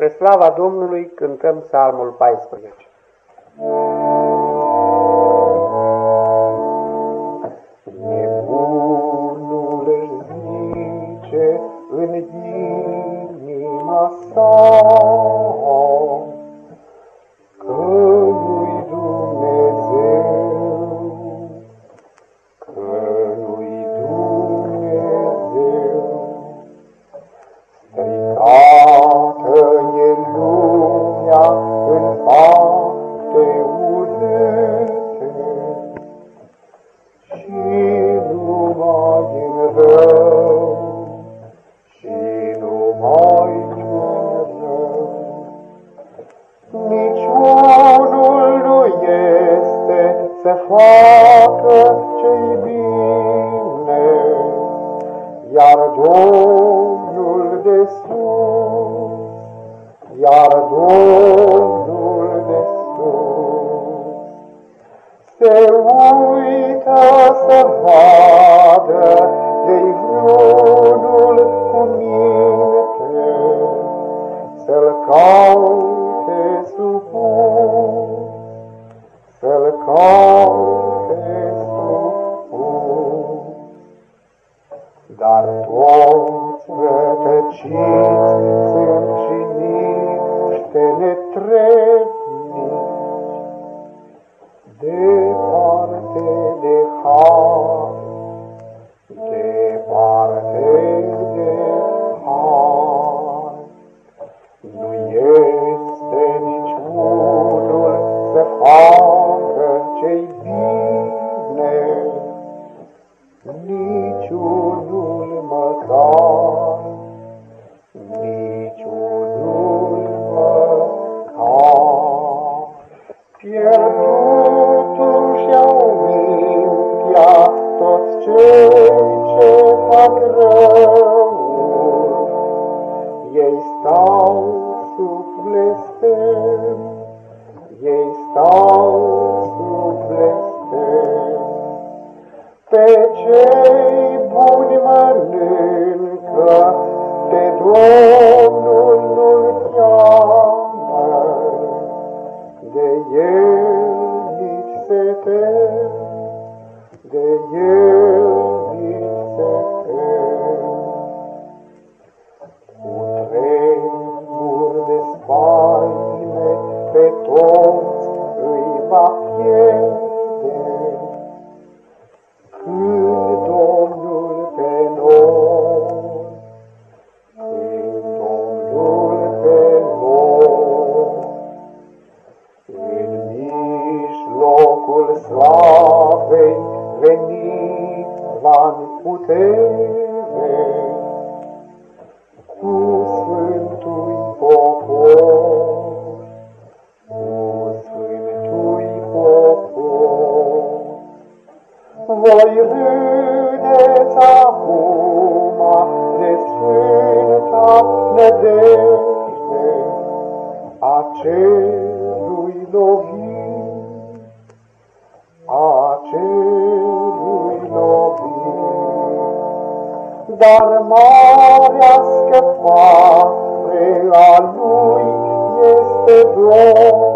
Spre slava Domnului cântăm psalmul 14. Să facă ce bine, iar Domnul de sus, iar Domnul de sus, se uită să vadă de vreunul cu minte, să-l caute supus, să-l caute supus. Dar toți rătăciți sunt și niște netrebnici, departe stau sub blestem, ei stau Pe cei buni mănâncă, de Domnul nu cheamă, de el nici se tem, de el spaime pe toți îi va pierde. Când Domnul pe noi, când Domnul pe noi, în mijlocul slavei venit la putere, cu sfânt acum de sfânta nădejde a celui lovit, acelui celui lovit. Dar marea scăpare a lui este Domnul,